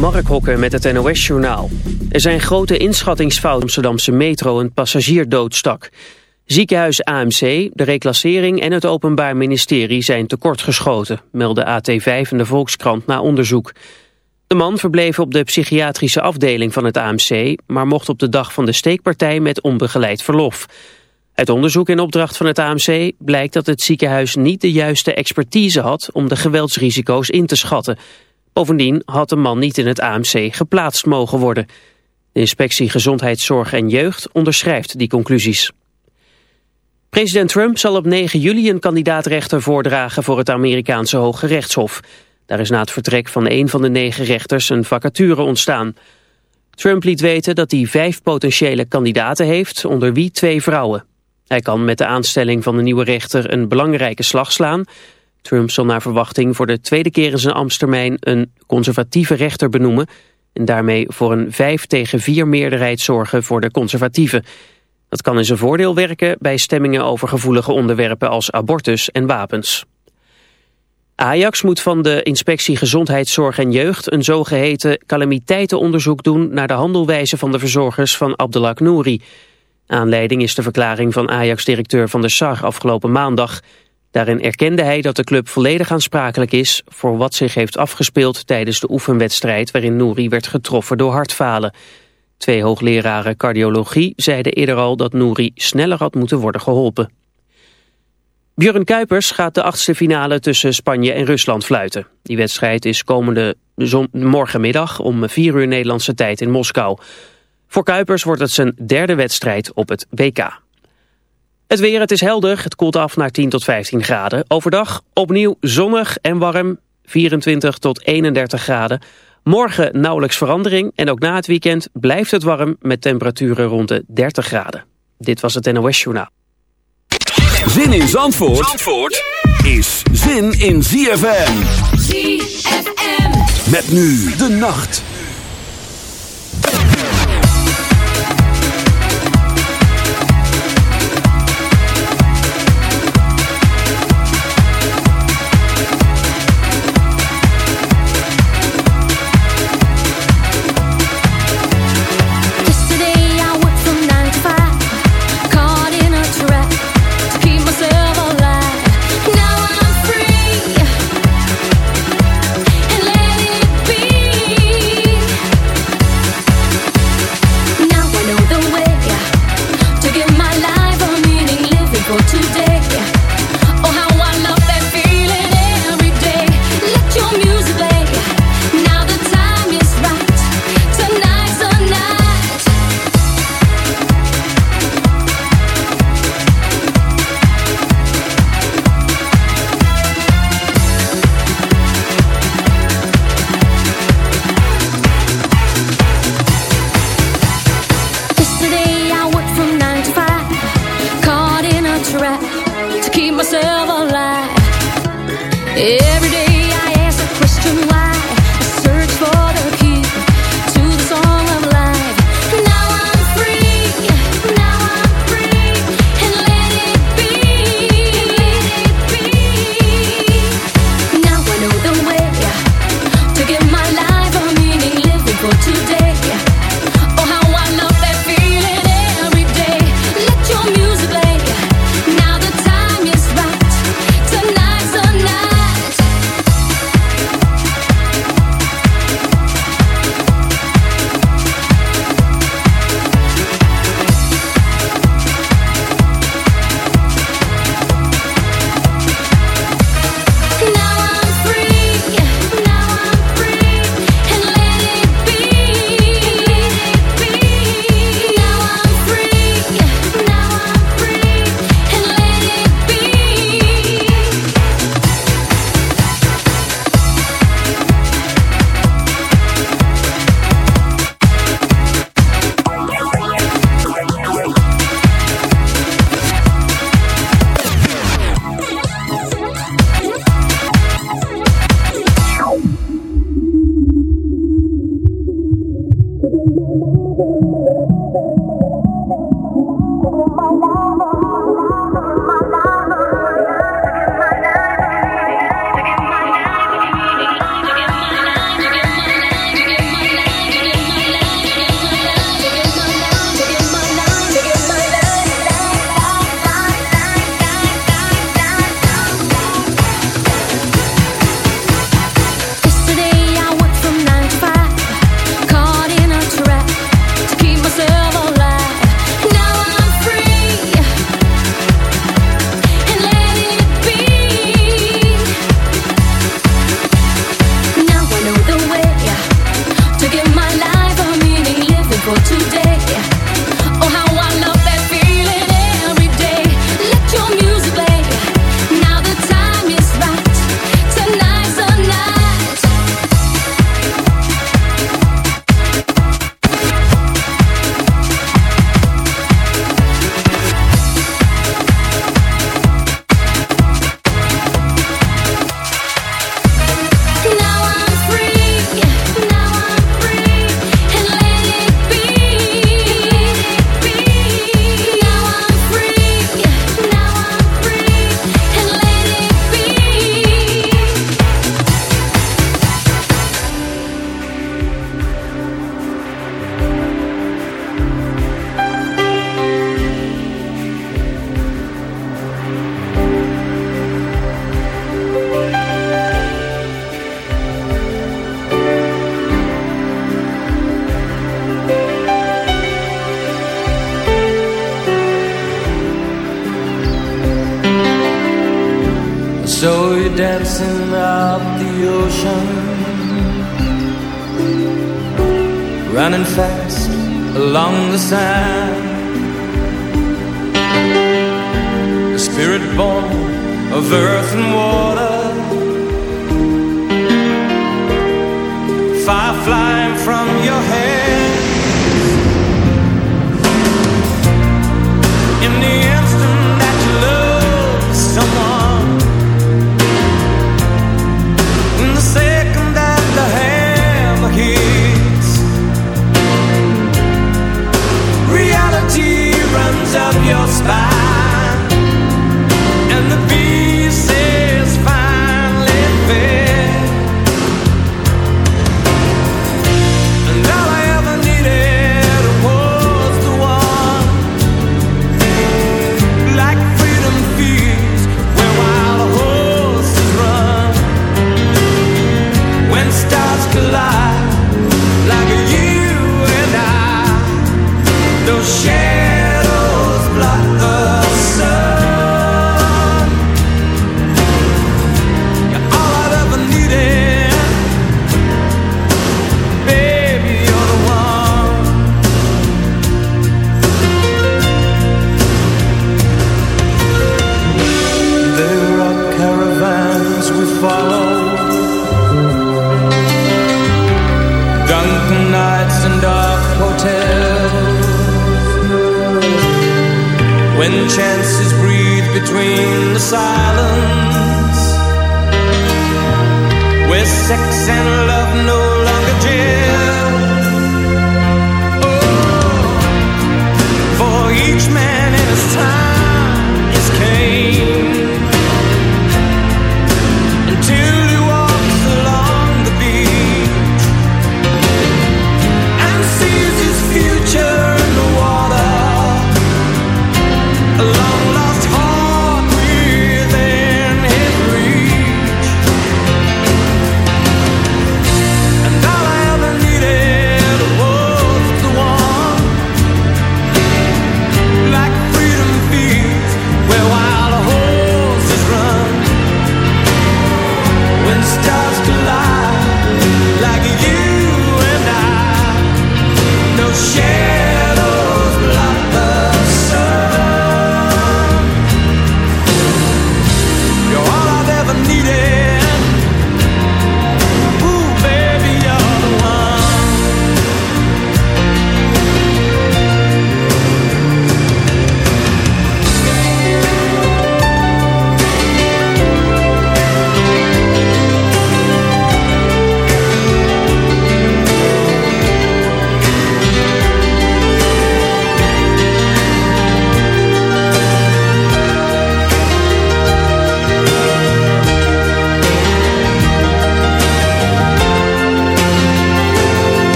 Mark Hokken met het NOS-journaal. Er zijn grote inschattingsfouten Amsterdamse metro een passagier doodstak. Ziekenhuis AMC, de reclassering en het Openbaar Ministerie zijn tekortgeschoten, meldde AT5 en de Volkskrant na onderzoek. De man verbleef op de psychiatrische afdeling van het AMC, maar mocht op de dag van de steekpartij met onbegeleid verlof. Uit onderzoek in opdracht van het AMC blijkt dat het ziekenhuis niet de juiste expertise had om de geweldsrisico's in te schatten. Bovendien had de man niet in het AMC geplaatst mogen worden. De inspectie Gezondheidszorg en Jeugd onderschrijft die conclusies. President Trump zal op 9 juli een kandidaatrechter voordragen voor het Amerikaanse Hoge Rechtshof. Daar is na het vertrek van een van de negen rechters een vacature ontstaan. Trump liet weten dat hij vijf potentiële kandidaten heeft, onder wie twee vrouwen. Hij kan met de aanstelling van de nieuwe rechter een belangrijke slag slaan. Trump zal naar verwachting voor de tweede keer in zijn ambtstermijn een conservatieve rechter benoemen... en daarmee voor een 5 tegen 4 meerderheid zorgen voor de conservatieven. Dat kan in zijn voordeel werken bij stemmingen over gevoelige onderwerpen als abortus en wapens. Ajax moet van de inspectie Gezondheidszorg en Jeugd een zogeheten calamiteitenonderzoek doen naar de handelwijze van de verzorgers van Abdelak Nouri. Aanleiding is de verklaring van Ajax-directeur Van der Sar afgelopen maandag. Daarin erkende hij dat de club volledig aansprakelijk is voor wat zich heeft afgespeeld tijdens de oefenwedstrijd waarin Nouri werd getroffen door hartfalen. Twee hoogleraren cardiologie zeiden eerder al dat Nouri sneller had moeten worden geholpen. Björn Kuipers gaat de achtste finale tussen Spanje en Rusland fluiten. Die wedstrijd is komende morgenmiddag om 4 uur Nederlandse tijd in Moskou. Voor Kuipers wordt het zijn derde wedstrijd op het WK. Het weer, het is helder, het koelt af naar 10 tot 15 graden. Overdag opnieuw zonnig en warm, 24 tot 31 graden. Morgen nauwelijks verandering en ook na het weekend blijft het warm... met temperaturen rond de 30 graden. Dit was het NOS Journaal. Zin in Zandvoort, Zandvoort is zin in ZFM. ZFM. Met nu de nacht.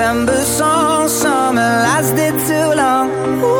September song Summer lasted too long Time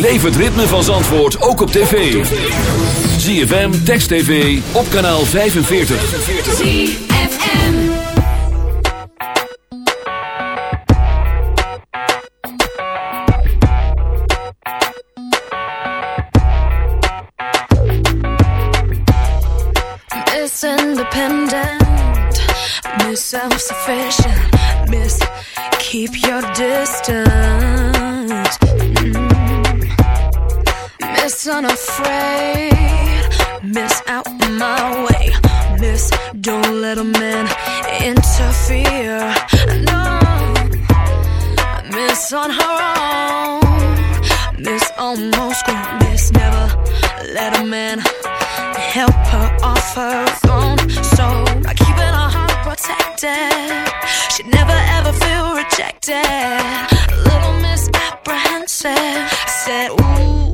Beleef het ritme van Zandvoort ook op tv. ZFM, Text TV, op kanaal 45. ZFM. Miss Independent, Miss Self Sufficient, Miss Keep Your Distance. Miss Unafraid, Miss Out My Way, Miss Don't Let a Man Interfere, no, Miss On Her Own, Miss Almost Grown, Miss Never Let a Man help her off her throne. So by keeping her heart protected, she'd never ever feel rejected. Little Miss Apprehensive said, Ooh,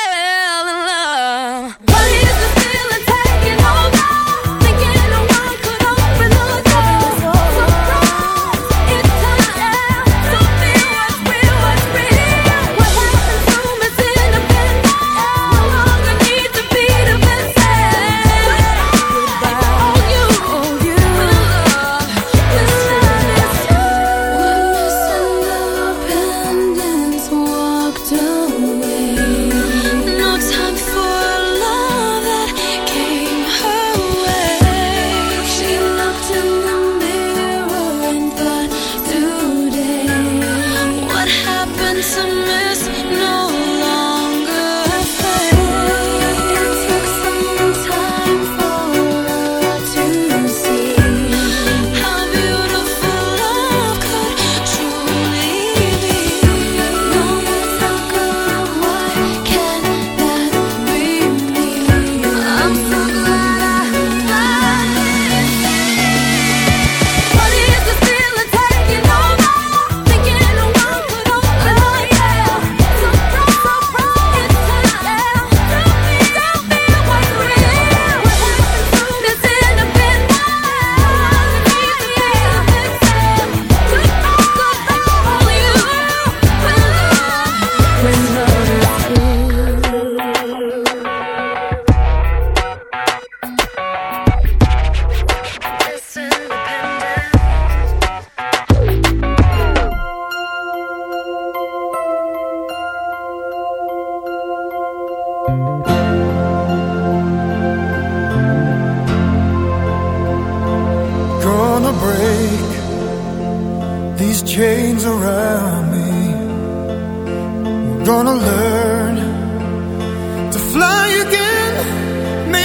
fell in love.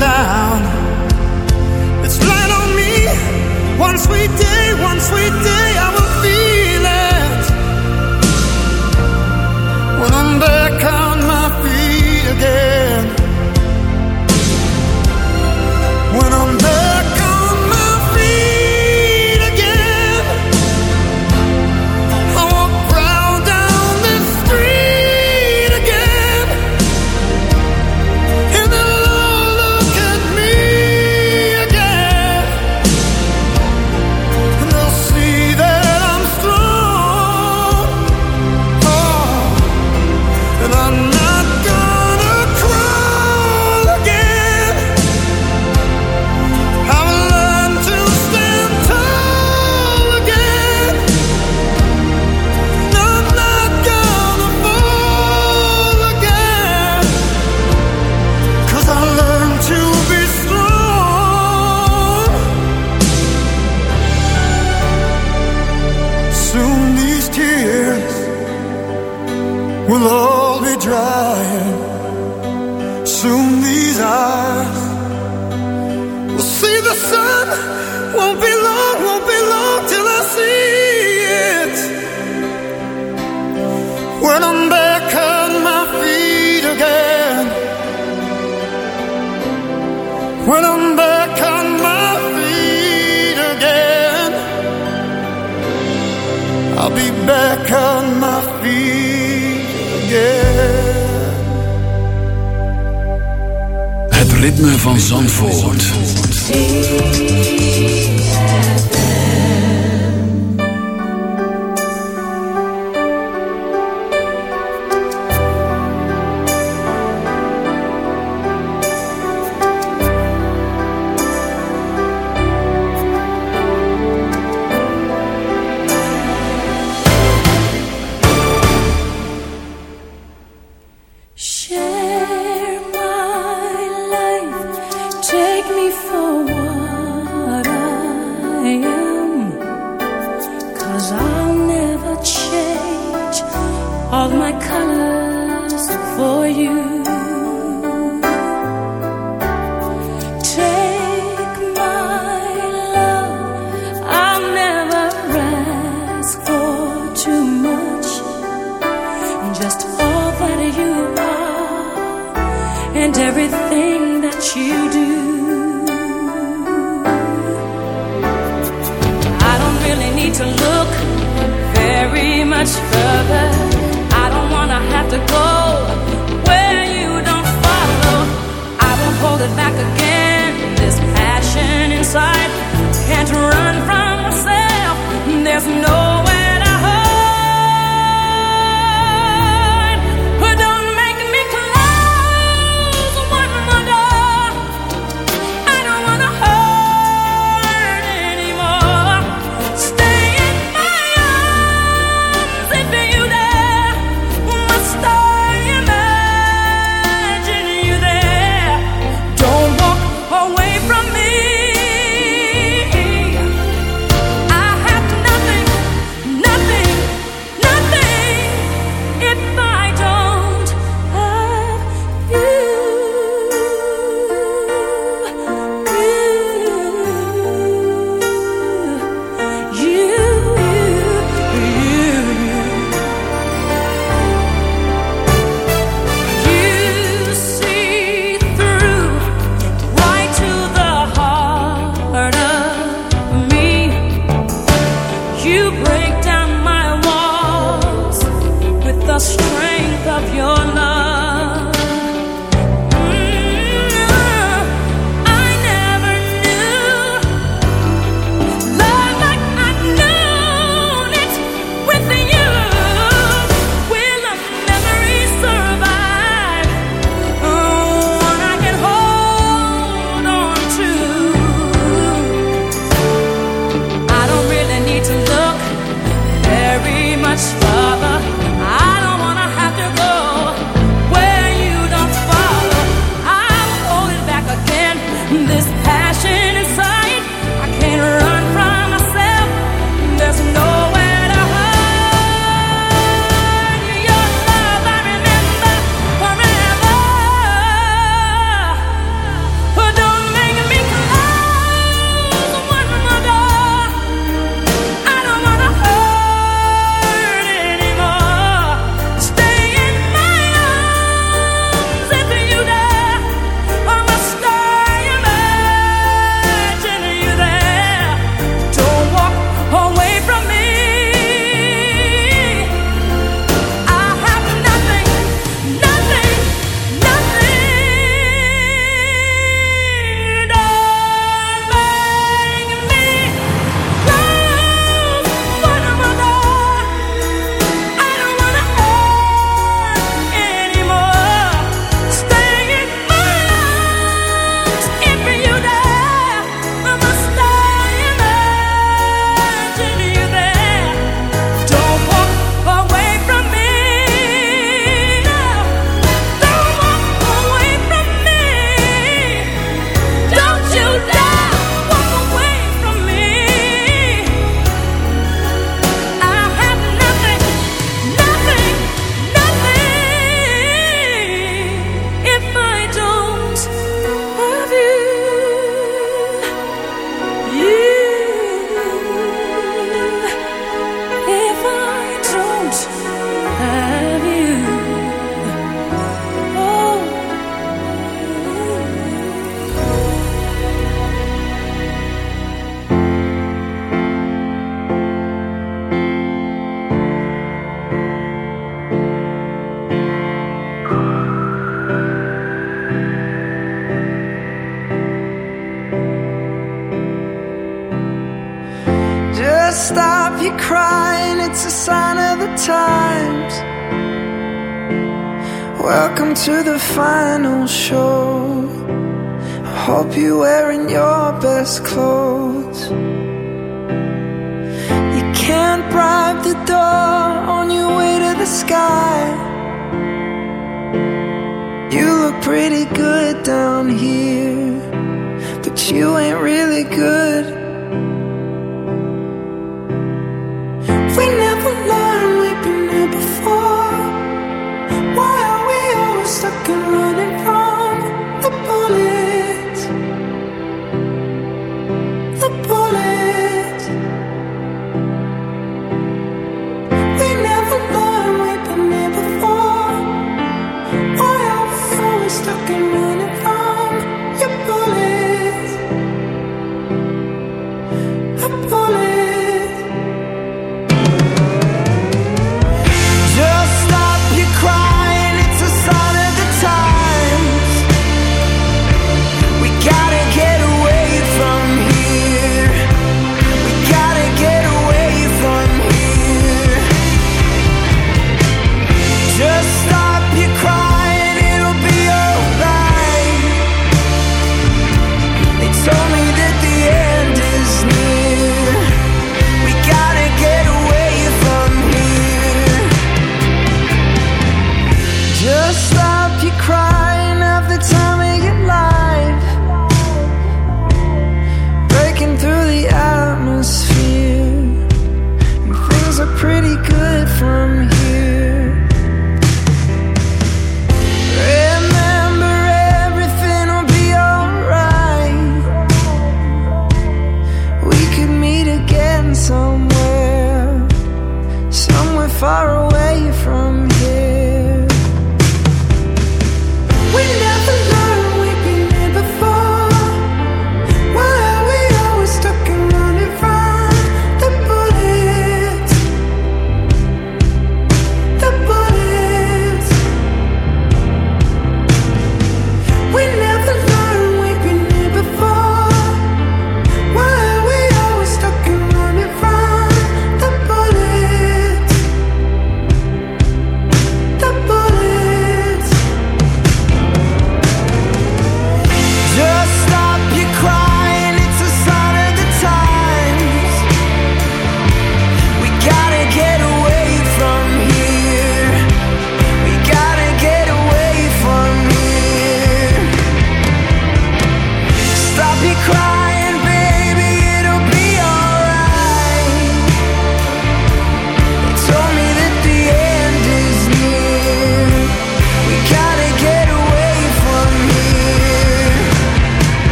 down. It's flat on me. One sweet day, one sweet day.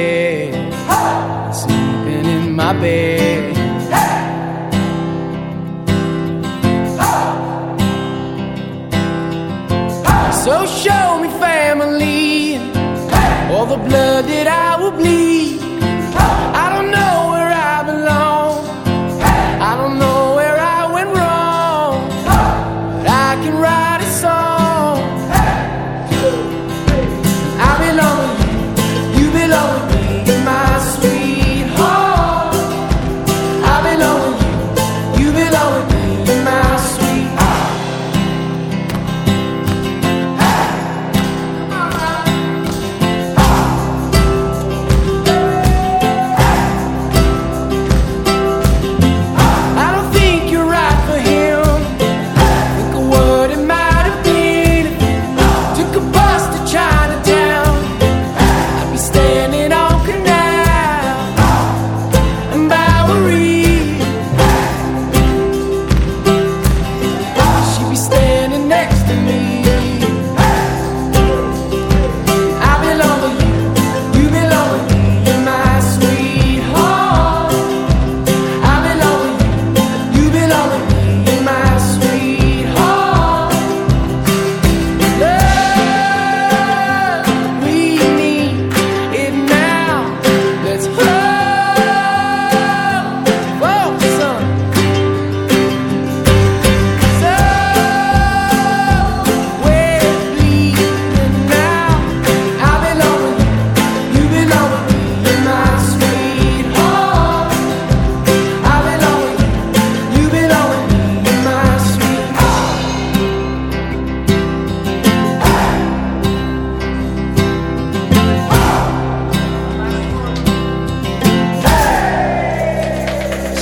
Been sleeping in my bed. So show me family, all the blood that I will bleed.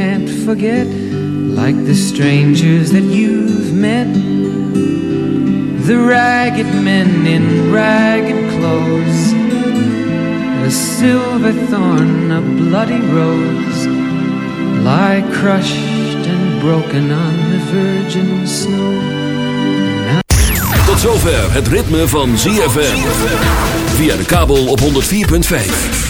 can't forget, like the strangers that you've met. The ragged men in ragged clothes, a silver thorn, a bloody rose, lie crushed and broken on the virgin snow. Tot zover het ritme van ZFM. Via de kabel op 104.5.